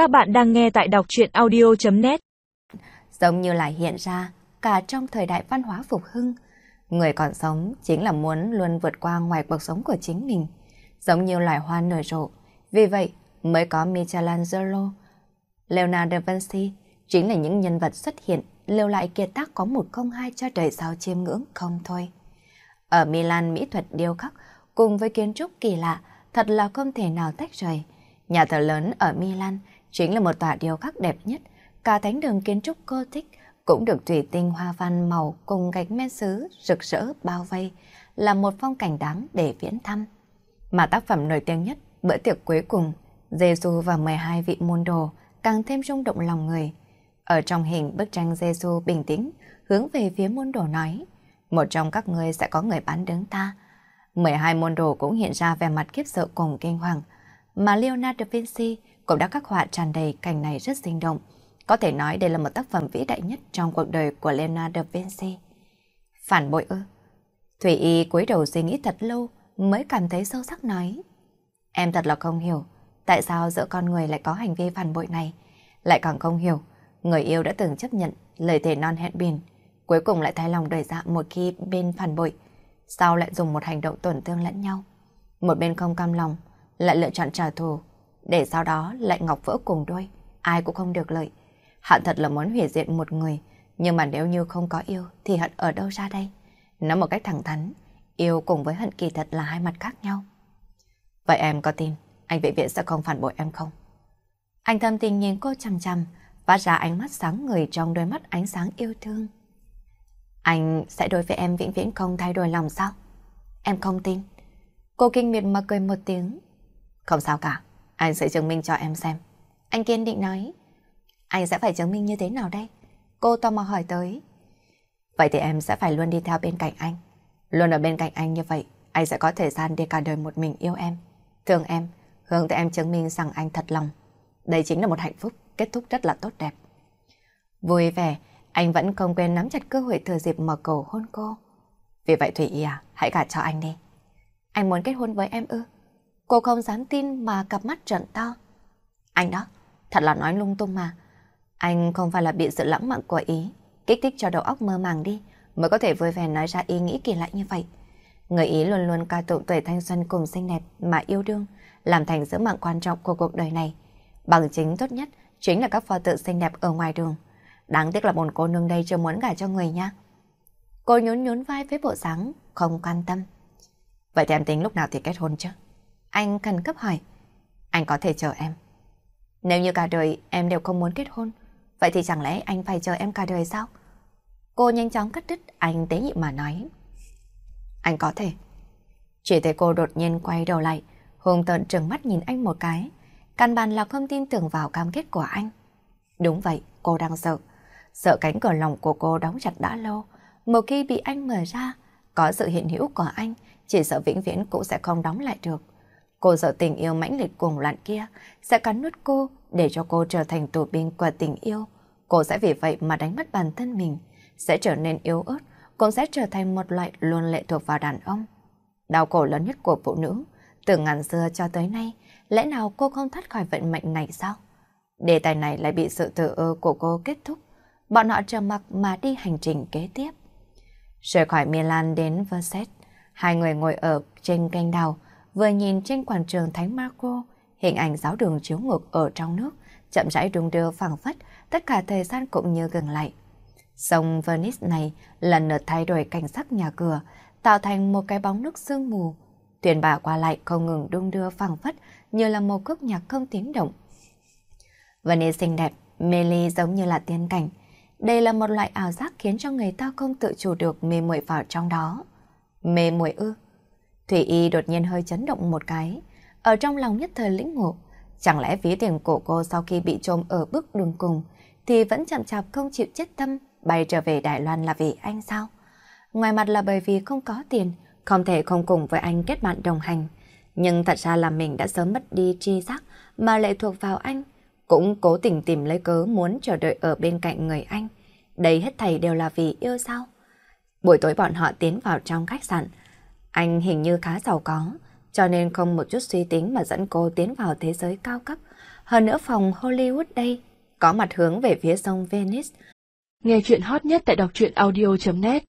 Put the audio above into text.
Các bạn đang nghe tại đọc chuyện audio.net Giống như là hiện ra cả trong thời đại văn hóa phục hưng. Người còn sống chính là muốn luôn vượt qua ngoài cuộc sống của chính mình. Giống như loài hoa nở rộ. Vì vậy mới có Michelangelo, Leonardo da Vinci chính là những nhân vật xuất hiện lưu lại kiệt tác có một không hai cho đời sau chiêm ngưỡng không thôi. Ở Milan mỹ thuật điêu khắc cùng với kiến trúc kỳ lạ thật là không thể nào tách rời. Nhà thờ lớn ở Milan chính là một tòa điêu khắc đẹp nhất. Cả thánh đường kiến trúc Gothic cũng được thủy tinh hoa văn màu cùng gạch men sứ rực rỡ bao vây, là một phong cảnh đáng để viễn thăm. Mà tác phẩm nổi tiếng nhất, bữa tiệc cuối cùng, Giêsu và 12 vị môn đồ càng thêm rung động lòng người. Ở trong hình bức tranh Giêsu bình tĩnh, hướng về phía môn đồ nói, một trong các ngươi sẽ có người bán đứng ta. 12 môn đồ cũng hiện ra vẻ mặt khiếp sợ cùng kinh hoàng, mà Leonardo da Vinci cũng đã khắc họa tràn đầy cảnh này rất sinh động. Có thể nói đây là một tác phẩm vĩ đại nhất trong cuộc đời của Leonardo da Vinci. Phản bội ư? Thủy Y cúi đầu suy nghĩ thật lâu mới cảm thấy sâu sắc nói. Em thật là không hiểu tại sao giữa con người lại có hành vi phản bội này. Lại càng không hiểu, người yêu đã từng chấp nhận lời thề non hẹn biển, cuối cùng lại thay lòng đổi dạ một khi bên phản bội, sao lại dùng một hành động tổn thương lẫn nhau. Một bên không cam lòng, lại lựa chọn trả thù, để sau đó lại ngọc vỡ cùng đôi, ai cũng không được lợi. Hận thật là muốn hủy diệt một người, nhưng mà nếu như không có yêu thì hận ở đâu ra đây? Nói một cách thẳng thắn, yêu cùng với hận kỳ thật là hai mặt khác nhau. Vậy em có tin anh vệ viện sẽ không phản bội em không? Anh thâm tình nhìn cô chăm chăm, phát ra ánh mắt sáng người trong đôi mắt ánh sáng yêu thương. Anh sẽ đối với em vĩnh viễn không thay đổi lòng sao? Em không tin. Cô kinh miệt mà cười một tiếng. Không sao cả, anh sẽ chứng minh cho em xem. Anh kiên định nói. Anh sẽ phải chứng minh như thế nào đây? Cô tò mò hỏi tới. Vậy thì em sẽ phải luôn đi theo bên cạnh anh. Luôn ở bên cạnh anh như vậy, anh sẽ có thời gian để cả đời một mình yêu em. Thương em, hướng tới em chứng minh rằng anh thật lòng. Đây chính là một hạnh phúc, kết thúc rất là tốt đẹp. Vui vẻ, anh vẫn không quên nắm chặt cơ hội thừa dịp mở cầu hôn cô. Vì vậy Thủy Y à, hãy gả cho anh đi. Anh muốn kết hôn với em ư? Cô không dám tin mà cặp mắt trợn to. Anh đó, thật là nói lung tung mà. Anh không phải là bị sự lãng mạn của ý, kích thích cho đầu óc mơ màng đi, mới có thể vui vẻ nói ra ý nghĩ kỳ lạ như vậy. Người Ý luôn luôn ca tụng tuổi thanh xuân cùng xinh đẹp mà yêu đương, làm thành sứ mạng quan trọng của cuộc đời này. Bằng chứng tốt nhất chính là các pho tượng xinh đẹp ở ngoài đường. Đáng tiếc là một cô nương đây chưa muốn gả cho người nha. Cô nhún nhún vai với bộ dáng không quan tâm. Vậy thì em tính lúc nào thì kết hôn chứ? Anh cần cấp hỏi. Anh có thể chờ em. Nếu như cả đời em đều không muốn kết hôn, vậy thì chẳng lẽ anh phải chờ em cả đời sao? Cô nhanh chóng cắt đứt, anh tế nhị mà nói. Anh có thể. Chỉ thấy cô đột nhiên quay đầu lại, hùng tợn trừng mắt nhìn anh một cái. Căn bàn là không tin tưởng vào cam kết của anh. Đúng vậy, cô đang sợ. Sợ cánh cửa lòng của cô đóng chặt đã lâu. Một khi bị anh mở ra, có sự hiện hữu của anh, chỉ sợ vĩnh viễn cũng sẽ không đóng lại được. Cô sợ tình yêu mãnh liệt cuồng loạn kia sẽ cắn nuốt cô để cho cô trở thành tù binh của tình yêu. Cô sẽ vì vậy mà đánh mất bản thân mình, sẽ trở nên yếu ớt, cũng sẽ trở thành một loại luôn lệ thuộc vào đàn ông. Đau khổ lớn nhất của phụ nữ, từ ngàn xưa cho tới nay, lẽ nào cô không thoát khỏi vận mệnh này sao? Đề tài này lại bị sự tự ơ của cô kết thúc. Bọn họ trầm mặc mà đi hành trình kế tiếp. Rời khỏi Milan đến Versailles, hai người ngồi ở trên canh đào, vừa nhìn trên quảng trường Thánh Marco, hình ảnh giáo đường chiếu ngược ở trong nước, chậm rãi đung đưa phẳng phất, tất cả thời gian cũng như gần lại. Sông Venice này lần lượt thay đổi cảnh sắc nhà cửa, tạo thành một cái bóng nước sương mù. Thuyền bà qua lại không ngừng đung đưa phẳng phất như là một khúc nhạc không tiếng động. Venice xinh đẹp, mê ly giống như là tiên cảnh. Đây là một loại ảo giác khiến cho người ta không tự chủ được mê muội vào trong đó. Mê muội ư? Thủy Y đột nhiên hơi chấn động một cái, ở trong lòng nhất thời lĩnh ngộ. Chẳng lẽ ví tiền của cô sau khi bị trôm ở bước đường cùng thì vẫn chậm chạp không chịu chết tâm bay trở về Đài Loan là vì anh sao? Ngoài mặt là bởi vì không có tiền, không thể không cùng với anh kết bạn đồng hành. Nhưng thật ra là mình đã sớm mất đi tri giác mà lệ thuộc vào anh. Cũng cố tình tìm lấy cớ muốn chờ đợi ở bên cạnh người anh. Đây hết thầy đều là vì yêu sao? Buổi tối bọn họ tiến vào trong khách sạn. Anh hình như khá giàu có, cho nên không một chút suy tính mà dẫn cô tiến vào thế giới cao cấp. Hơn nữa phòng Hollywood đây, có mặt hướng về phía sông Venice. Nghe chuyện hot nhất tại đọc truyện audio.net